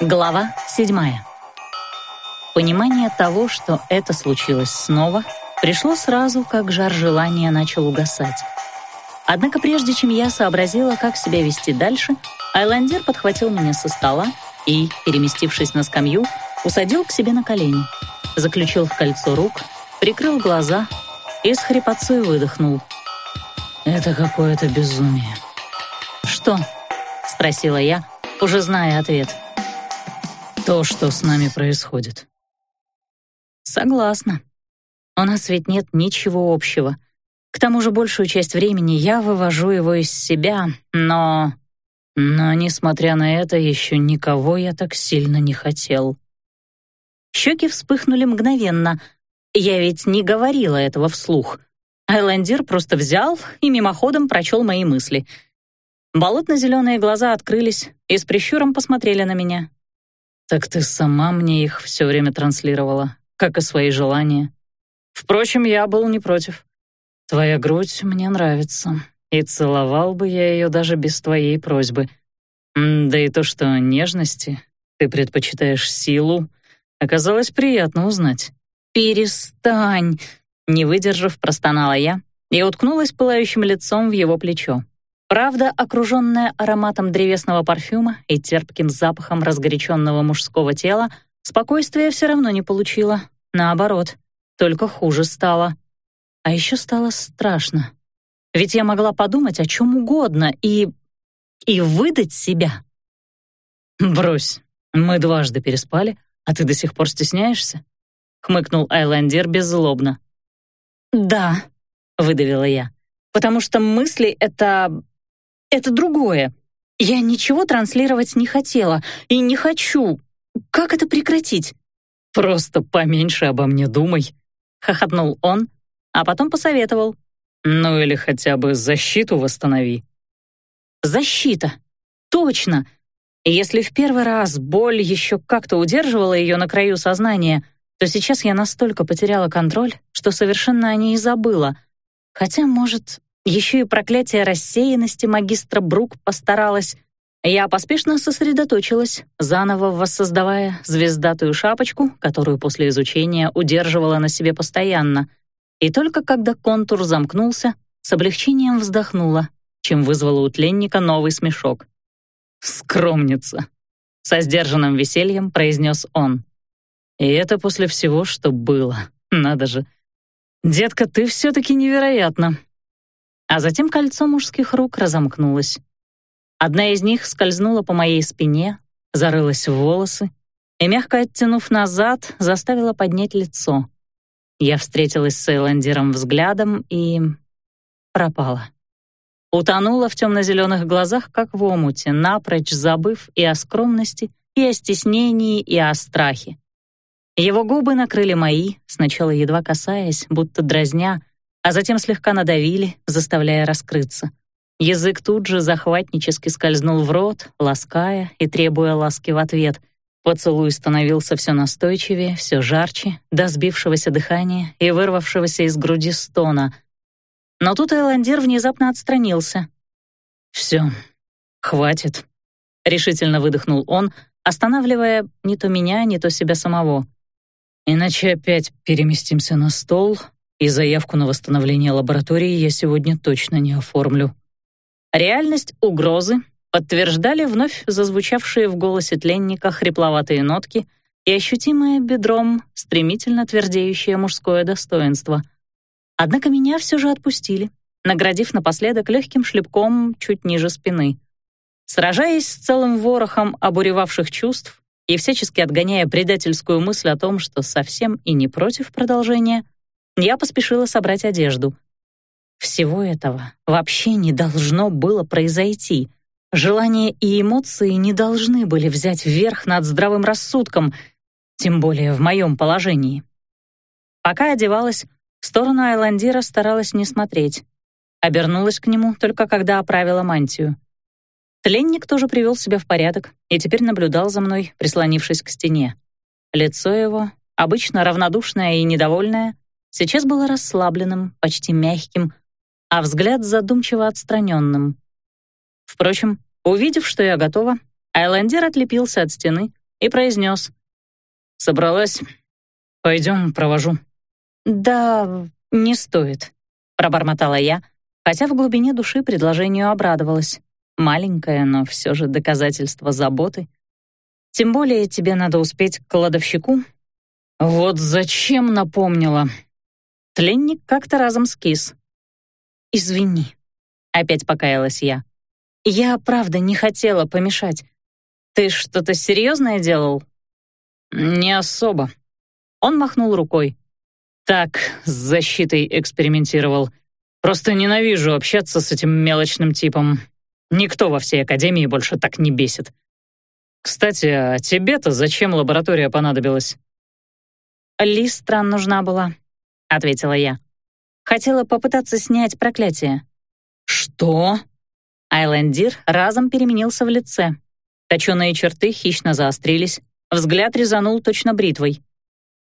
Глава седьмая. Понимание того, что это случилось снова, пришло сразу, как жар желания начал угасать. Однако прежде чем я сообразила, как себя вести дальше, Айландер подхватил меня со стола и, переместившись на скамью, усадил к себе на колени, заключил в кольцо рук, прикрыл глаза и с хрипотцой выдохнул. «Это какое-то безумие». «Что?» — спросила я, уже зная ответ. «То, что с нами происходит». «Согласна. У нас ведь нет ничего общего. К тому же большую часть времени я вывожу его из себя, но... Но, несмотря на это, еще никого я так сильно не хотел. Щеки вспыхнули мгновенно. Я ведь не говорила этого вслух. Айландир просто взял и мимоходом прочел мои мысли. Болотно-зеленые глаза открылись и с прищуром посмотрели на меня. «Так ты сама мне их все время транслировала, как и свои желания. Впрочем, я был не против. Твоя грудь мне нравится, и целовал бы я ее даже без твоей просьбы. Да и то, что нежности ты предпочитаешь силу, оказалось приятно узнать. «Перестань!» Не выдержав, простонала я и уткнулась пылающим лицом в его плечо. Правда, окруженная ароматом древесного парфюма и терпким запахом разгоряченного мужского тела, спокойствия все равно не получила. Наоборот, только хуже стало. А еще стало страшно. Ведь я могла подумать о чем угодно и... и выдать себя. «Брось, мы дважды переспали, а ты до сих пор стесняешься?» — хмыкнул Айлендер беззлобно. «Да», — выдавила я, «потому что мысли — это... это другое. Я ничего транслировать не хотела и не хочу. Как это прекратить?» «Просто поменьше обо мне думай», — хохотнул он, а потом посоветовал. Ну или хотя бы защиту восстанови. Защита. Точно. Если в первый раз боль еще как-то удерживала ее на краю сознания, то сейчас я настолько потеряла контроль, что совершенно о ней забыла. Хотя, может, еще и проклятие рассеянности магистра Брук постаралась. Я поспешно сосредоточилась, заново воссоздавая звездатую шапочку, которую после изучения удерживала на себе постоянно. И только когда контур замкнулся, с облегчением вздохнула, чем вызвала у тленника новый смешок. «Скромница», — со сдержанным весельем произнес он. «И это после всего, что было. Надо же. Детка, ты все-таки невероятна». А затем кольцо мужских рук разомкнулось. Одна из них скользнула по моей спине, зарылась в волосы и, мягко оттянув назад, заставила поднять лицо. Я встретилась с Эйландером взглядом и... пропала. Утонула в темно-зеленых глазах, как в омуте, напрочь забыв и о скромности, и о стеснении, и о страхе. Его губы накрыли мои, сначала едва касаясь, будто дразня, а затем слегка надавили, заставляя раскрыться. Язык тут же захватнически скользнул в рот, лаская и требуя ласки в ответ — Поцелуй становился все настойчивее, все жарче, до сбившегося дыхания и вырвавшегося из груди стона. Но тут Эландер внезапно отстранился. «Все, хватит», — решительно выдохнул он, останавливая не то меня, не то себя самого. «Иначе опять переместимся на стол, и заявку на восстановление лаборатории я сегодня точно не оформлю». Реальность угрозы подтверждали вновь зазвучавшие в голосе тленника хрипловатые нотки и ощутимое бедром стремительно твердеющее мужское достоинство. Однако меня все же отпустили, наградив напоследок легким шлепком чуть ниже спины. Сражаясь с целым ворохом обуревавших чувств и всячески отгоняя предательскую мысль о том, что совсем и не против продолжения, я поспешила собрать одежду. Всего этого вообще не должно было произойти — Желания и эмоции не должны были взять верх над здравым рассудком, тем более в моем положении. Пока одевалась, в сторону Айландира старалась не смотреть. Обернулась к нему только когда оправила мантию. Тленник тоже привел себя в порядок и теперь наблюдал за мной, прислонившись к стене. Лицо его, обычно равнодушное и недовольное, сейчас было расслабленным, почти мягким, а взгляд задумчиво отстраненным. Впрочем, увидев, что я готова, Айлендер отлепился от стены, и произнес. «Собралась? Пойдем, провожу». «Да, не стоит», — пробормотала я, хотя в глубине души предложению обрадовалась. Маленькое, но все же доказательство заботы. Тем более тебе надо успеть к кладовщику. Вот зачем напомнила. Тленник как-то разом скис. «Извини», — опять покаялась я. «Я, правда, не хотела помешать. Ты что-то серьезное делал?» «Не особо». Он махнул рукой. «Так, с защитой экспериментировал. Просто ненавижу общаться с этим мелочным типом. Никто во всей Академии больше так не бесит. Кстати, а тебе-то зачем лаборатория понадобилась?» «Листран нужна была», — ответила я. «Хотела попытаться снять проклятие». «Что?» Айлендир разом переменился в лице. Точеные черты хищно заострились, взгляд резанул точно бритвой.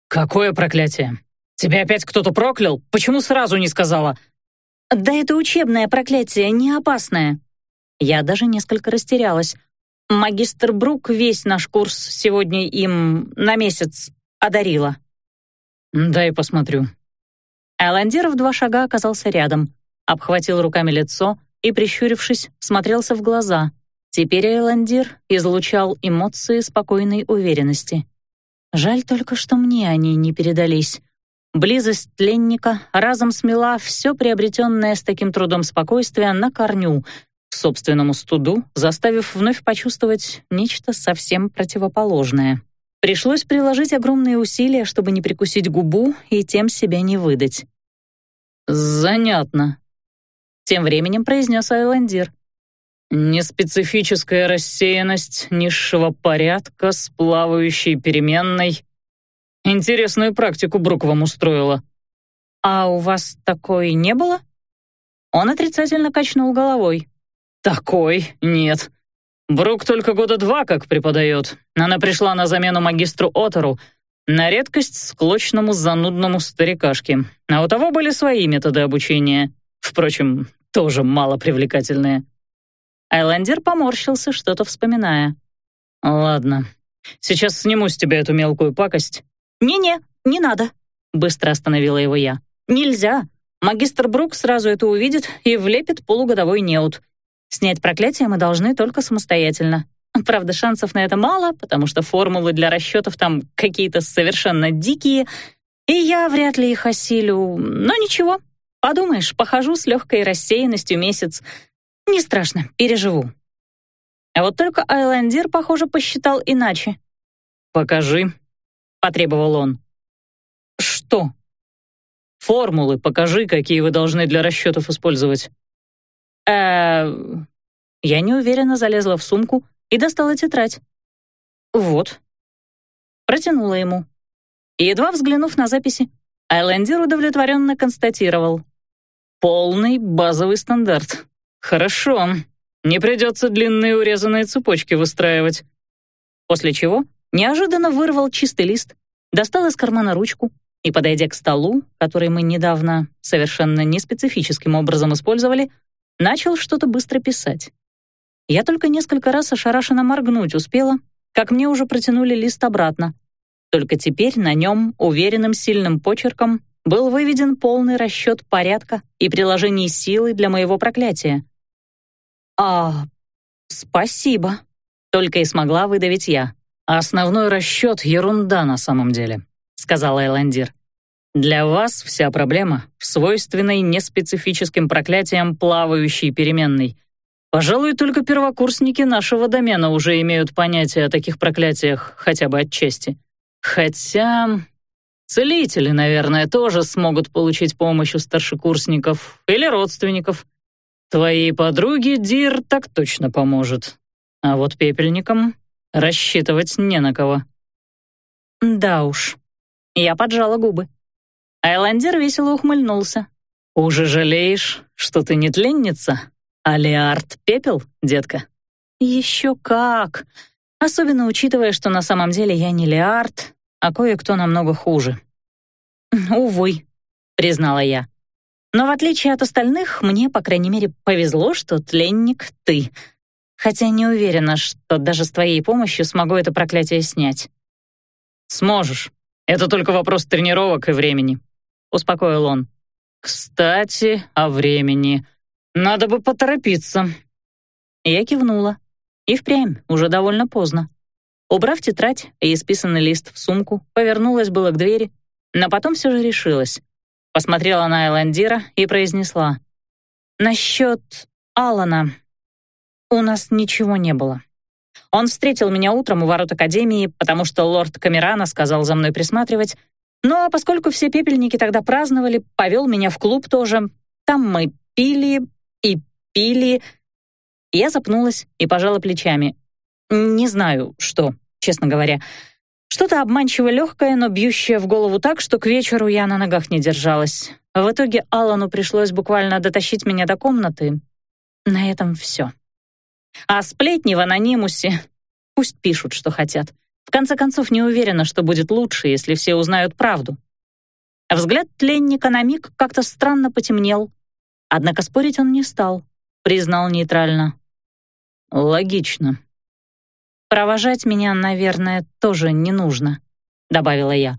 «Какое проклятие? Тебя опять кто-то проклял? Почему сразу не сказала?» «Да это учебное проклятие, не опасное», я даже несколько растерялась. Магистр Брук весь наш курс сегодня им на месяц одарила. «Дай посмотрю». Эландир в два шага оказался рядом, обхватил руками лицо и, прищурившись, смотрелся в глаза. Теперь Эландир излучал эмоции спокойной уверенности. Жаль только, что мне они не передались. Близость тленника разом смела все приобретенное с таким трудом спокойствие на корню — к собственному студу, заставив вновь почувствовать нечто совсем противоположное. Пришлось приложить огромные усилия, чтобы не прикусить губу и тем себя не выдать. «Занятно», — тем временем произнес Айландир. «Неспецифическая рассеянность низшего порядка с плавающей переменной. Интересную практику Брук вам устроила». «А у вас такой не было?» Он отрицательно качнул головой. «Такой? Нет. Брук только года два как преподает. Она пришла на замену магистру Отору, на редкость склочному занудному старикашке. А у того были свои методы обучения. Впрочем, тоже мало привлекательные». Айландер поморщился, что-то вспоминая. «Ладно, сейчас сниму с тебя эту мелкую пакость». «Не-не, не надо», — быстро остановила его я. «Нельзя. Магистр Брук сразу это увидит и влепит полугодовой неуд. Снять проклятие мы должны только самостоятельно. Правда, шансов на это мало, потому что формулы для расчетов там какие-то совершенно дикие, и я вряд ли их осилю. Но ничего, подумаешь, похожу с легкой рассеянностью месяц. Не страшно, переживу. А вот только Айлендер, похоже, посчитал иначе. «Покажи», — потребовал он. «Что?» «Формулы покажи, какие вы должны для расчетов использовать» э Я неуверенно залезла в сумку и достала тетрадь. «Вот». Протянула ему. Едва взглянув на записи, Айлендер удовлетворенно констатировал. «Полный базовый стандарт. Хорошо. Не придется длинные урезанные цепочки выстраивать». После чего неожиданно вырвал чистый лист, достал из кармана ручку и, подойдя к столу, который мы недавно совершенно неспецифическим образом использовали, начал что-то быстро писать. Я только несколько раз ошарашенно моргнуть успела, как мне уже протянули лист обратно. Только теперь на нем уверенным сильным почерком был выведен полный расчет порядка и приложений силы для моего проклятия. «А, спасибо», — только и смогла выдавить я. «Основной расчет — ерунда на самом деле», — сказал Эландир. Для вас вся проблема в свойственной неспецифическим проклятиям плавающей переменной. Пожалуй, только первокурсники нашего домена уже имеют понятие о таких проклятиях, хотя бы отчасти. Хотя целители, наверное, тоже смогут получить помощь у старшекурсников или родственников. Твоей подруге Дир так точно поможет. А вот пепельникам рассчитывать не на кого. Да уж. Я поджала губы. Айландер весело ухмыльнулся. «Уже жалеешь, что ты не тленница, а Леард Пепел, детка?» «Еще как! Особенно учитывая, что на самом деле я не Леард, а кое-кто намного хуже». «Увы», — признала я. «Но в отличие от остальных, мне, по крайней мере, повезло, что тленник ты. хотя не уверена, что даже с твоей помощью смогу это проклятие снять». «Сможешь. Это только вопрос тренировок и времени», — успокоил он. «Кстати, о времени. Надо бы поторопиться». Я кивнула. И впрямь, уже довольно поздно. Убрав тетрадь и исписанный лист в сумку, повернулась было к двери, но потом все же решилась. Посмотрела на Эландира и произнесла. «Насчет Алана. У нас ничего не было. Он встретил меня утром у ворот Академии, потому что лорд Камерана сказал за мной присматривать, ну а поскольку все пепельники тогда праздновали, повел меня в клуб тоже. Там мы пили пили. Я запнулась и пожала плечами. Не знаю, что, честно говоря. Что-то обманчиво легкое, но бьющее в голову так, что к вечеру я на ногах не держалась. В итоге Аллану пришлось буквально дотащить меня до комнаты. На этом все. А сплетни в анонимусе пусть пишут, что хотят. В конце концов, не уверена, что будет лучше, если все узнают правду. Взгляд тленника на миг как-то странно потемнел. Однако спорить он не стал, признал нейтрально. «Логично», «Провожать меня, наверное, тоже не нужно», — добавила я.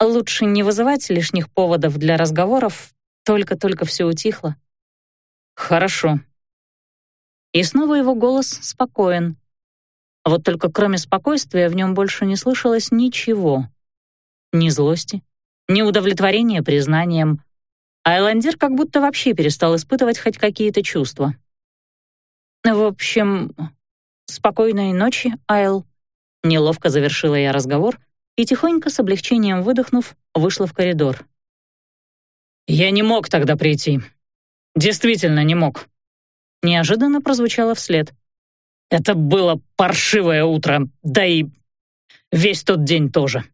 «Лучше не вызывать лишних поводов для разговоров, только-только все утихло». «Хорошо». И снова его голос спокоен. Вот только кроме спокойствия в нем больше не слышалось ничего. Ни злости, ни удовлетворения признанием. Айландир как будто вообще перестал испытывать хоть какие-то чувства. В общем, «Спокойной ночи, Айл». Неловко завершила я разговор и тихонько с облегчением выдохнув, вышла в коридор. «Я не мог тогда прийти. Действительно не мог». Неожиданно прозвучало вслед. «Это было паршивое утро, да и весь тот день тоже».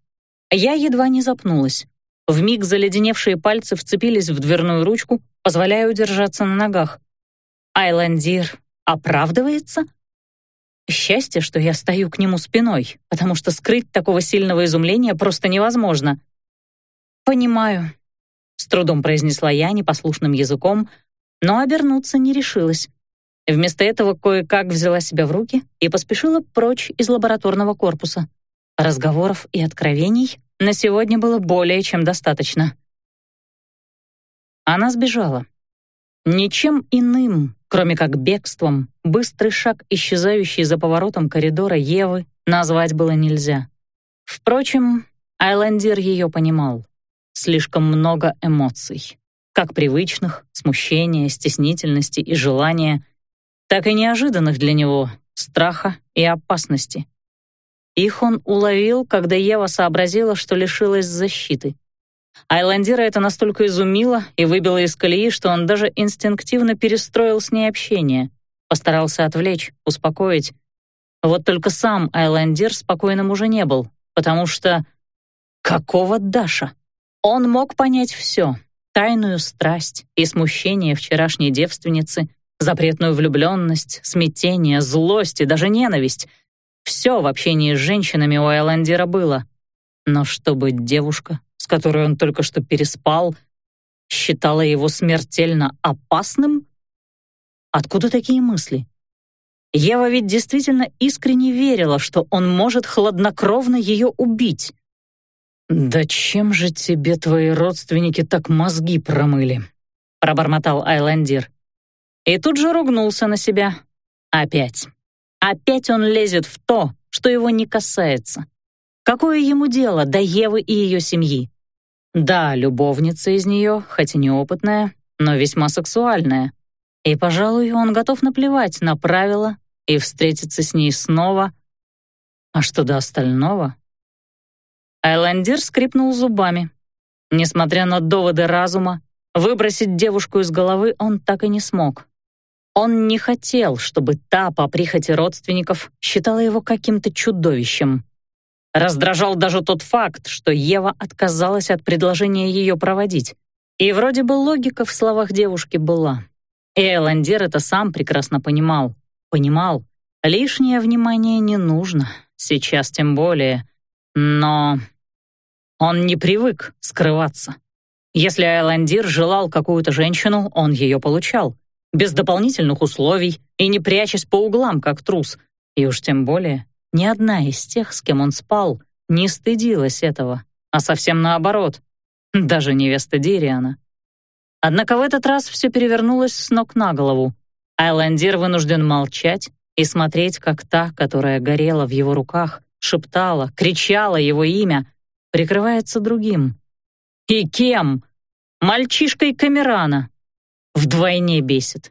Я едва не запнулась. Вмиг заледеневшие пальцы вцепились в дверную ручку, позволяя удержаться на ногах. Айландир оправдывается? Счастье, что я стою к нему спиной, потому что скрыть такого сильного изумления просто невозможно. «Понимаю», — с трудом произнесла я непослушным языком, но обернуться не решилась. Вместо этого кое-как взяла себя в руки и поспешила прочь из лабораторного корпуса. Разговоров и откровений на сегодня было более чем достаточно. Она сбежала. Ничем иным, кроме как бегством, быстрый шаг, исчезающий за поворотом коридора Евы, назвать было нельзя. Впрочем, Айландир ее понимал. Слишком много эмоций, как привычных, смущения, стеснительности и желания, так и неожиданных для него страха и опасности. Их он уловил, когда Ева сообразила, что лишилась защиты — Айландира это настолько изумило и выбило из колеи, что он даже инстинктивно перестроил с ней общение, постарался отвлечь, успокоить. Вот только сам Айландир спокойным уже не был, потому что... Какого Даша? Он мог понять все. Тайную страсть и смущение вчерашней девственницы, запретную влюбленность, смятение, злость и даже ненависть. Все в общении с женщинами у Айландира было. Но чтобы девушка которой он только что переспал, считала его смертельно опасным? Откуда такие мысли? Ева ведь действительно искренне верила, что он может хладнокровно ее убить. «Да чем же тебе твои родственники так мозги промыли?» — пробормотал Айландир. И тут же ругнулся на себя. Опять. Опять он лезет в то, что его не касается. Какое ему дело до Евы и ее семьи? Да, любовница из нее, хоть и неопытная, но весьма сексуальная. И, пожалуй, он готов наплевать на правила и встретиться с ней снова. А что до остального? Айландир скрипнул зубами. Несмотря на доводы разума, выбросить девушку из головы он так и не смог. Он не хотел, чтобы та, по прихоти родственников, считала его каким-то чудовищем. Раздражал даже тот факт, что Ева отказалась от предложения ее проводить. И вроде бы логика в словах девушки была. И Эландер это сам прекрасно понимал. Понимал, лишнее внимание не нужно, сейчас тем более. Но он не привык скрываться. Если Айландир желал какую-то женщину, он ее получал. Без дополнительных условий, и не прячась по углам, как трус. И уж тем более ни одна из тех, с кем он спал, не стыдилась этого, а совсем наоборот. Даже невеста Дириана. Однако в этот раз все перевернулось с ног на голову. Айландир вынужден молчать и смотреть, как та, которая горела в его руках, шептала, кричала его имя, прикрывается другим. И кем? Мальчишкой Камерана. Вдвойне бесит.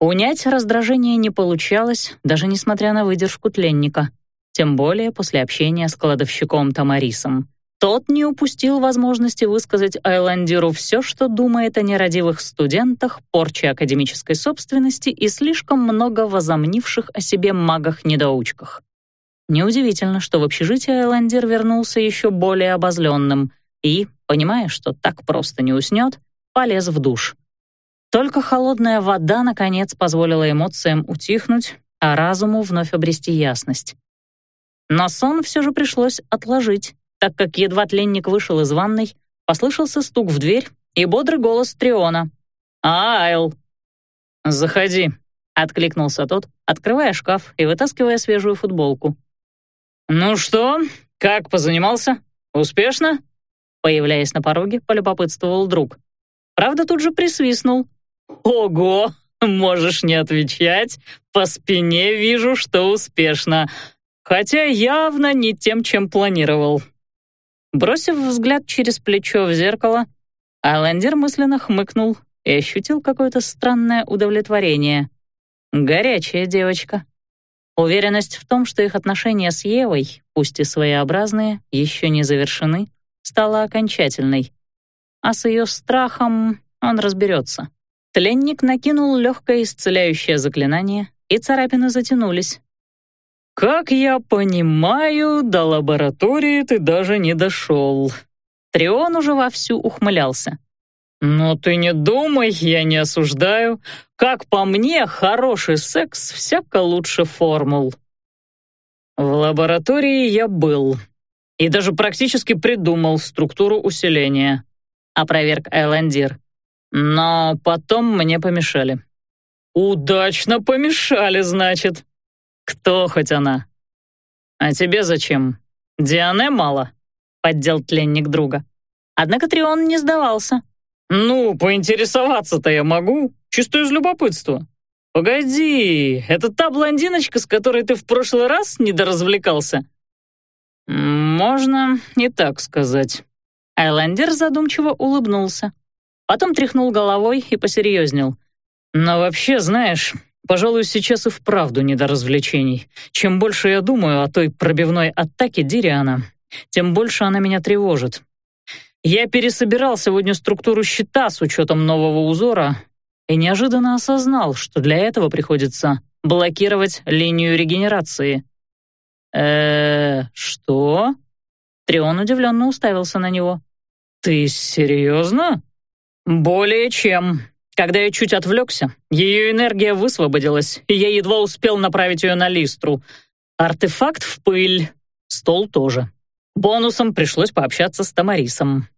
Унять раздражение не получалось, даже несмотря на выдержку тленника, тем более после общения с кладовщиком Тамарисом. Тот не упустил возможности высказать Айландиру все, что думает о нерадивых студентах, порче академической собственности и слишком много возомнивших о себе магах-недоучках. Неудивительно, что в общежитие Айландир вернулся еще более обозленным и, понимая, что так просто не уснет, полез в душ. Только холодная вода, наконец, позволила эмоциям утихнуть, а разуму вновь обрести ясность. Но сон все же пришлось отложить так как едва тленник вышел из ванной, послышался стук в дверь и бодрый голос Триона. «Айл!» «Заходи», — откликнулся тот, открывая шкаф и вытаскивая свежую футболку. «Ну что, как позанимался? Успешно?» Появляясь на пороге, полюбопытствовал друг. Правда, тут же присвистнул. «Ого! Можешь не отвечать. По спине вижу, что успешно. Хотя явно не тем, чем планировал. Бросив взгляд через плечо в зеркало, Айлендер мысленно хмыкнул и ощутил какое-то странное удовлетворение. Горячая девочка. Уверенность в том, что их отношения с Евой, пусть и своеобразные, еще не завершены, стала окончательной. А с ее страхом он разберется. Тленник накинул легкое исцеляющее заклинание, и царапины затянулись, «Как я понимаю, до лаборатории ты даже не дошел». Трион уже вовсю ухмылялся. «Но ты не думай, я не осуждаю. Как по мне, хороший секс всяко лучше формул». В лаборатории я был и даже практически придумал структуру усиления, опроверг Айландир. Но потом мне помешали. «Удачно помешали, значит», «Кто хоть она?» «А тебе зачем? Диане мало?» — поддел тленник друга. Однако Трион не сдавался. «Ну, поинтересоваться-то я могу, чисто из любопытства. Погоди, это та блондиночка, с которой ты в прошлый раз недоразвлекался?» «Можно и так сказать». Айлендер задумчиво улыбнулся. Потом тряхнул головой и посерьезнел. «Но вообще, знаешь, Пожалуй, сейчас и вправду не до развлечений. Чем больше я думаю о той пробивной атаке Дириана, тем больше она меня тревожит. Я пересобирал сегодня структуру щита с учетом нового узора и неожиданно осознал, что для этого приходится блокировать линию регенерации. э что?» Трион удивленно уставился на него. «Ты серьезно?» «Более чем», когда я чуть отвлекся, ее энергия высвободилась, и я едва успел направить ее на листру. Артефакт в пыль, стол тоже. Бонусом пришлось пообщаться с Тамарисом.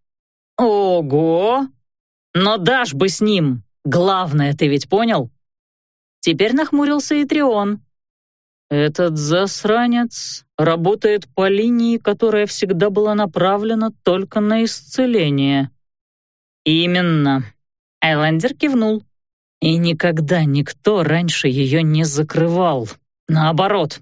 Ого! Но дашь бы с ним. Главное, ты ведь понял? Теперь нахмурился и Трион. Этот засранец работает по линии, которая всегда была направлена только на исцеление. Именно. Айлендер кивнул. И никогда никто раньше ее не закрывал. Наоборот,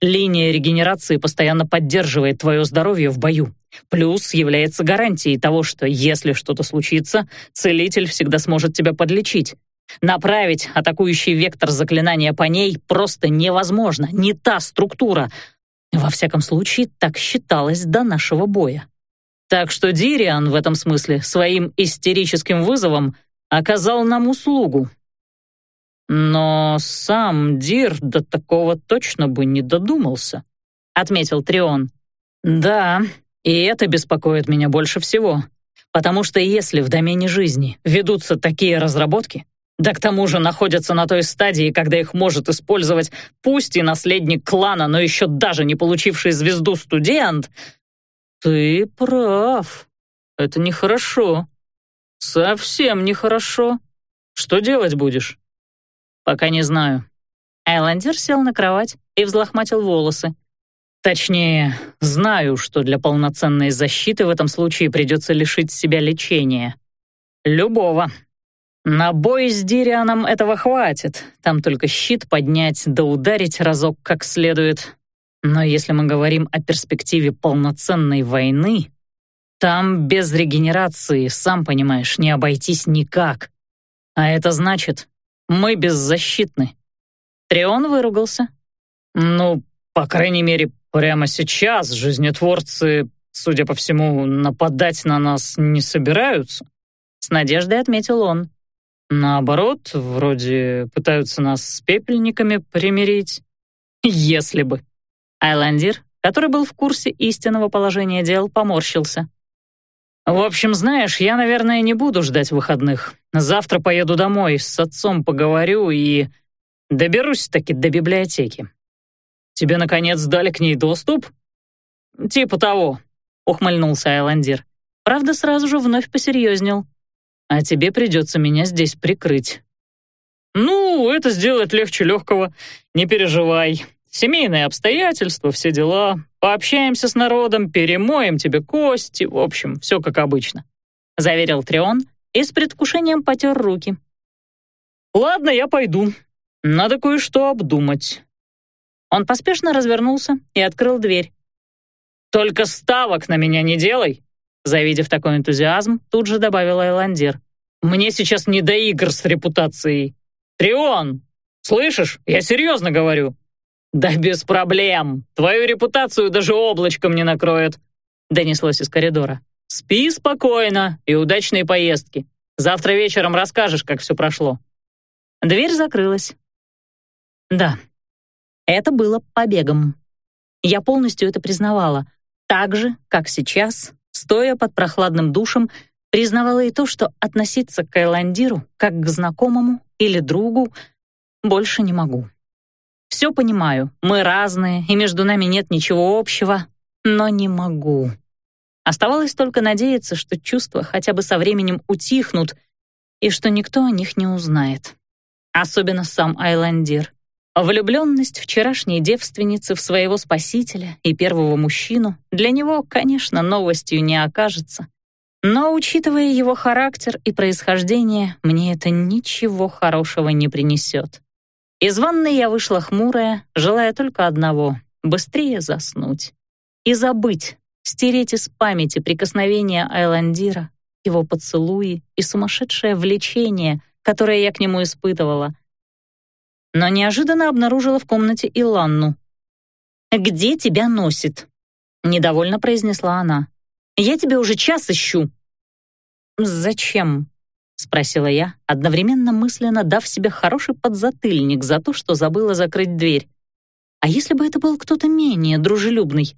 линия регенерации постоянно поддерживает твое здоровье в бою. Плюс является гарантией того, что если что-то случится, целитель всегда сможет тебя подлечить. Направить атакующий вектор заклинания по ней просто невозможно, не та структура. Во всяком случае, так считалось до нашего боя. Так что Дириан в этом смысле своим истерическим вызовом оказал нам услугу. Но сам Дир до такого точно бы не додумался, отметил Трион. Да, и это беспокоит меня больше всего, потому что если в домене жизни ведутся такие разработки, да к тому же находятся на той стадии, когда их может использовать пусть и наследник клана, но еще даже не получивший звезду студент, ты прав. Это нехорошо. «Совсем нехорошо. Что делать будешь?» «Пока не знаю. Айландер сел на кровать и взлохматил волосы. Точнее, знаю, что для полноценной защиты в этом случае придется лишить себя лечения. Любого. На бой с Дирианом этого хватит, там только щит поднять да ударить разок как следует. Но если мы говорим о перспективе полноценной войны, там без регенерации, сам понимаешь, не обойтись никак. А это значит, мы беззащитны. Трион выругался. Ну, по крайней мере, прямо сейчас жизнетворцы, судя по всему, нападать на нас не собираются. С надеждой отметил он. Наоборот, вроде пытаются нас с пепельниками примирить. Если бы. Айландир, который был в курсе истинного положения дел, поморщился. В общем, знаешь, я, наверное, не буду ждать выходных. Завтра поеду домой, с отцом поговорю и доберусь таки до библиотеки. Тебе, наконец, дали к ней доступ? Типа того, ухмыльнулся Айландир. Правда, сразу же вновь посерьезнел. А тебе придется меня здесь прикрыть. Ну, это сделать легче легкого. Не переживай. Семейные обстоятельства, все дела. Пообщаемся с народом, перемоем тебе кости. В общем, все как обычно», — заверил Трион и с предвкушением потер руки. «Ладно, я пойду. Надо кое-что обдумать». Он поспешно развернулся и открыл дверь. «Только ставок на меня не делай!» Завидев такой энтузиазм, тут же добавил Айландир. «Мне сейчас не до игр с репутацией. Трион, слышишь? Я серьезно говорю. «Да без проблем. Твою репутацию даже облачком не накроет», — донеслось из коридора. «Спи спокойно и удачной поездки. Завтра вечером расскажешь, как все прошло». Дверь закрылась. Да, это было побегом. Я полностью это признавала. Так же, как сейчас, стоя под прохладным душем, признавала и то, что относиться к Айландиру как к знакомому или другу больше не могу. Все понимаю, мы разные, и между нами нет ничего общего, но не могу. Оставалось только надеяться, что чувства хотя бы со временем утихнут и что никто о них не узнает. Особенно сам Айландир. Влюбленность вчерашней девственницы в своего спасителя и первого мужчину для него, конечно, новостью не окажется. Но, учитывая его характер и происхождение, мне это ничего хорошего не принесет. Из ванной я вышла хмурая, желая только одного — быстрее заснуть. И забыть, стереть из памяти прикосновения Айландира, его поцелуи и сумасшедшее влечение, которое я к нему испытывала. Но неожиданно обнаружила в комнате Иланну. «Где тебя носит?» — недовольно произнесла она. «Я тебя уже час ищу». «Зачем?» — спросила я, одновременно мысленно дав себе хороший подзатыльник за то, что забыла закрыть дверь. А если бы это был кто-то менее дружелюбный?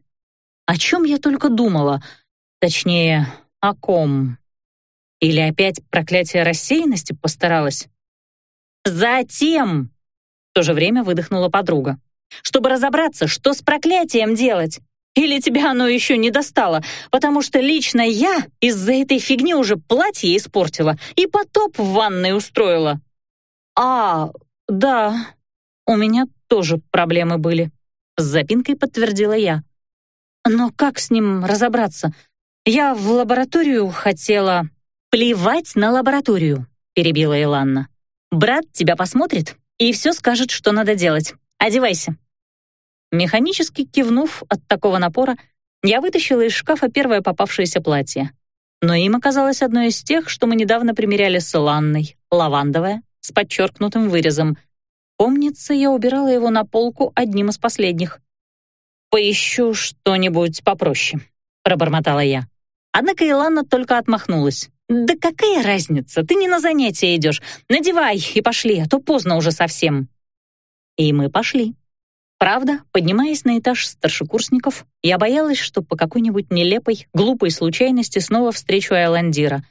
О чем я только думала? Точнее, о ком? Или опять проклятие рассеянности постаралась? «Затем!» — в то же время выдохнула подруга. «Чтобы разобраться, что с проклятием делать. Или тебя оно еще не достало, потому что лично я из-за этой фигни уже платье испортила и потоп в ванной устроила. А, да, у меня тоже проблемы были. С запинкой подтвердила я. Но как с ним разобраться? Я в лабораторию хотела... Плевать на лабораторию, перебила Иланна. Брат тебя посмотрит и все скажет, что надо делать. Одевайся. Механически кивнув от такого напора, я вытащила из шкафа первое попавшееся платье. Но им оказалось одно из тех, что мы недавно примеряли с Иланной, лавандовое, с подчеркнутым вырезом. Помнится, я убирала его на полку одним из последних. «Поищу что-нибудь попроще», — пробормотала я. Однако Илана только отмахнулась. «Да какая разница? Ты не на занятия идешь. Надевай и пошли, а то поздно уже совсем». И мы пошли. Правда, поднимаясь на этаж старшекурсников, я боялась, что по какой-нибудь нелепой, глупой случайности снова встречу Айландира.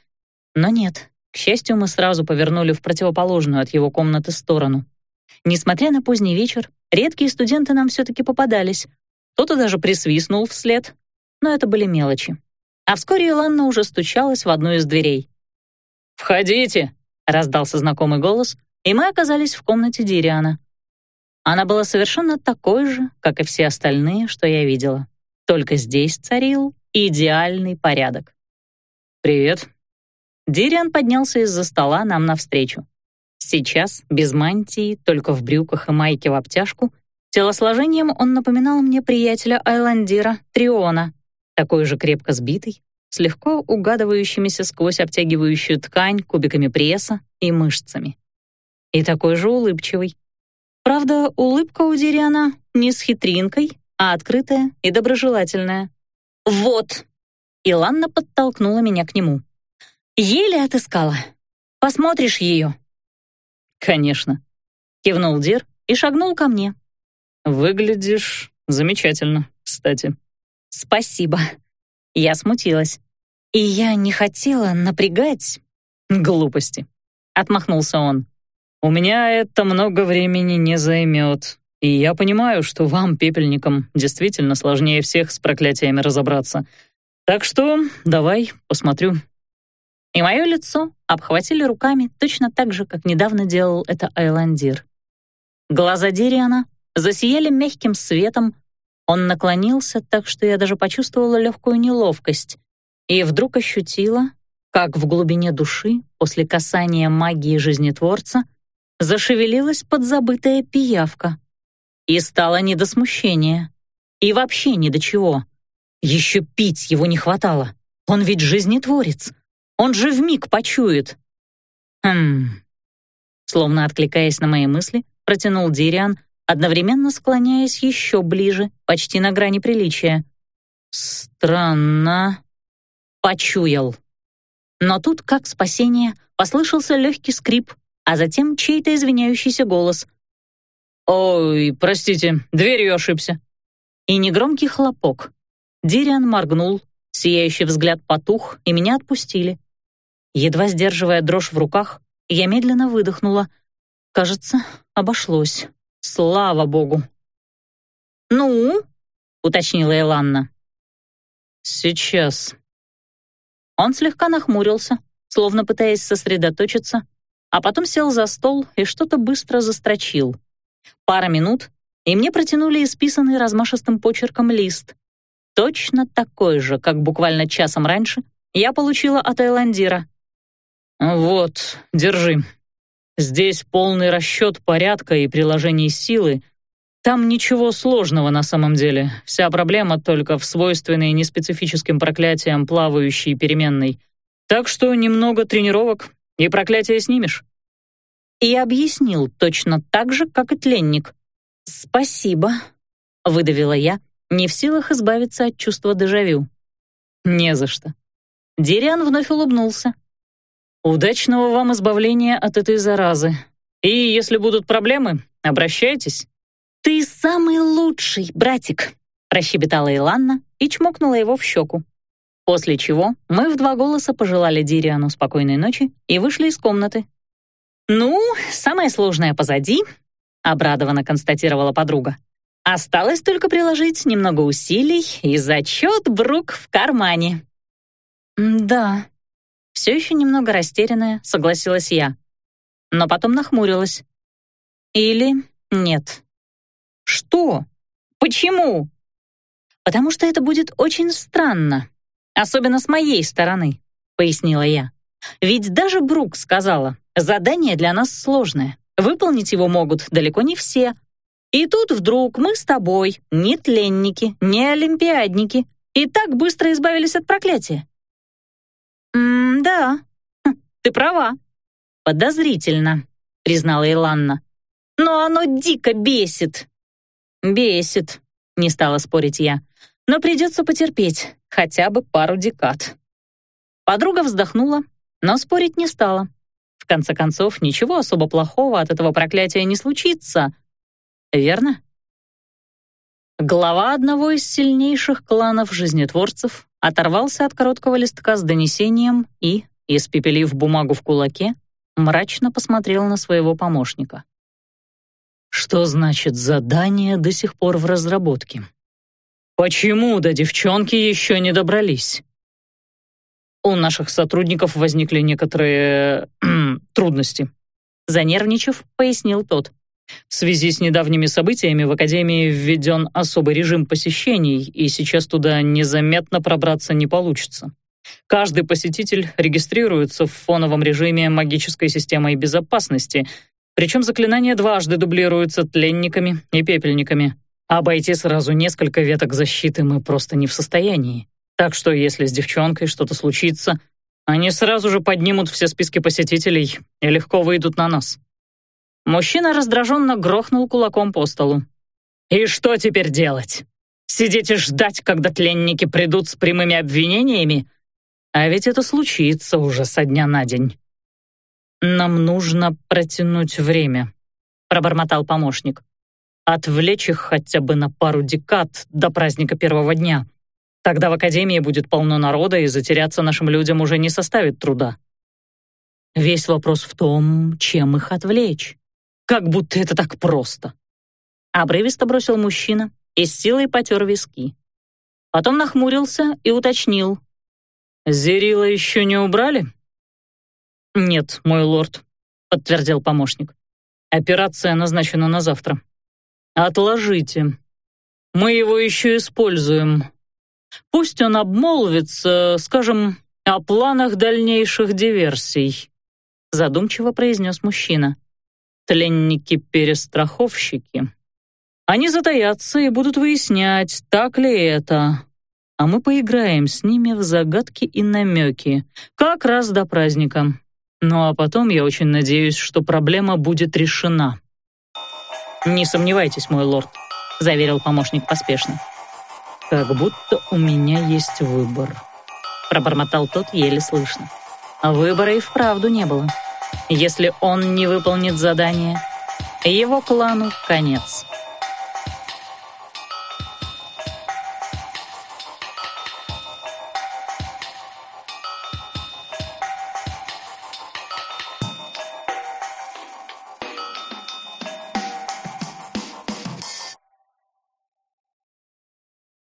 Но нет, к счастью, мы сразу повернули в противоположную от его комнаты сторону. Несмотря на поздний вечер, редкие студенты нам все-таки попадались. Кто-то даже присвистнул вслед, но это были мелочи. А вскоре Иланна уже стучалась в одну из дверей. «Входите!» — раздался знакомый голос, и мы оказались в комнате Дириана. Она была совершенно такой же, как и все остальные, что я видела. Только здесь царил идеальный порядок. «Привет». Дириан поднялся из-за стола нам навстречу. Сейчас, без мантии, только в брюках и майке в обтяжку, телосложением он напоминал мне приятеля Айландира Триона, такой же крепко сбитый, с легко угадывающимися сквозь обтягивающую ткань кубиками пресса и мышцами. И такой же улыбчивый. Правда, улыбка у Дириана не с хитринкой, а открытая и доброжелательная. «Вот!» Иланна подтолкнула меня к нему. «Еле отыскала. Посмотришь ее?» «Конечно», — кивнул Дир и шагнул ко мне. «Выглядишь замечательно, кстати». «Спасибо». Я смутилась. И я не хотела напрягать. «Глупости», — отмахнулся он. «У меня это много времени не займет, и я понимаю, что вам, пепельникам, действительно сложнее всех с проклятиями разобраться. Так что давай посмотрю». И мое лицо обхватили руками точно так же, как недавно делал это Айландир. Глаза Дириана засияли мягким светом, он наклонился так, что я даже почувствовала легкую неловкость и вдруг ощутила, как в глубине души, после касания магии жизнетворца, зашевелилась подзабытая пиявка. И стало не до смущения. И вообще ни до чего. Еще пить его не хватало. Он ведь жизнетворец. Он же вмиг почует. Хм. Словно откликаясь на мои мысли, протянул Дириан, одновременно склоняясь еще ближе, почти на грани приличия. Странно. Почуял. Но тут, как спасение, послышался легкий скрип, а затем чей-то извиняющийся голос. «Ой, простите, дверью ошибся». И негромкий хлопок. Дириан моргнул, сияющий взгляд потух, и меня отпустили. Едва сдерживая дрожь в руках, я медленно выдохнула. Кажется, обошлось. Слава богу. «Ну?» — уточнила Эланна. «Сейчас». Он слегка нахмурился, словно пытаясь сосредоточиться, а потом сел за стол и что-то быстро застрочил. Пара минут, и мне протянули исписанный размашистым почерком лист. Точно такой же, как буквально часом раньше, я получила от Айландира. «Вот, держи. Здесь полный расчет порядка и приложений силы. Там ничего сложного на самом деле. Вся проблема только в свойственной неспецифическим проклятиям плавающей переменной. Так что немного тренировок, и проклятие снимешь» и объяснил точно так же, как и тленник. «Спасибо», — выдавила я, не в силах избавиться от чувства дежавю. «Не за что». Дириан вновь улыбнулся. «Удачного вам избавления от этой заразы. И если будут проблемы, обращайтесь». «Ты самый лучший, братик», — прощебетала Иланна и чмокнула его в щеку. После чего мы в два голоса пожелали Дириану спокойной ночи и вышли из комнаты, «Ну, самое сложное позади», — обрадованно констатировала подруга. «Осталось только приложить немного усилий, и зачет Брук в кармане». «Да», — все еще немного растерянная, согласилась я. Но потом нахмурилась. «Или нет». «Что? Почему?» «Потому что это будет очень странно, особенно с моей стороны», — пояснила я. «Ведь даже Брук сказала, Задание для нас сложное. Выполнить его могут далеко не все. И тут вдруг мы с тобой, не тленники, не олимпиадники, и так быстро избавились от проклятия. «М-да, хм, ты права. Подозрительно», — признала Иланна. «Но оно дико бесит». «Бесит», — не стала спорить я. «Но придется потерпеть хотя бы пару декад». Подруга вздохнула, но спорить не стала. В конце концов, ничего особо плохого от этого проклятия не случится. Верно? Глава одного из сильнейших кланов жизнетворцев оторвался от короткого листка с донесением и, испепелив бумагу в кулаке, мрачно посмотрел на своего помощника. «Что значит задание до сих пор в разработке? Почему до девчонки еще не добрались?» у наших сотрудников возникли некоторые трудности. Занервничав, пояснил тот. В связи с недавними событиями в Академии введен особый режим посещений, и сейчас туда незаметно пробраться не получится. Каждый посетитель регистрируется в фоновом режиме магической системой безопасности, причем заклинания дважды дублируются тленниками и пепельниками. Обойти сразу несколько веток защиты мы просто не в состоянии. Так что если с девчонкой что-то случится, они сразу же поднимут все списки посетителей и легко выйдут на нас. Мужчина раздраженно грохнул кулаком по столу. «И что теперь делать? Сидеть и ждать, когда тленники придут с прямыми обвинениями? А ведь это случится уже со дня на день». «Нам нужно протянуть время», — пробормотал помощник. «Отвлечь их хотя бы на пару декад до праздника первого дня. Тогда в Академии будет полно народа, и затеряться нашим людям уже не составит труда». Весь вопрос в том, чем их отвлечь. Как будто это так просто. Обрывисто бросил мужчина и с силой потер виски. Потом нахмурился и уточнил. «Зерила еще не убрали?» «Нет, мой лорд», — подтвердил помощник. «Операция назначена на завтра». «Отложите. Мы его еще используем. Пусть он обмолвится, скажем, о планах дальнейших диверсий», — задумчиво произнес мужчина тленники-перестраховщики. Они затаятся и будут выяснять, так ли это. А мы поиграем с ними в загадки и намеки, как раз до праздника. Ну а потом я очень надеюсь, что проблема будет решена. «Не сомневайтесь, мой лорд», — заверил помощник поспешно. «Как будто у меня есть выбор», — пробормотал тот еле слышно. А выбора и вправду не было. Если он не выполнит задание, его клану конец.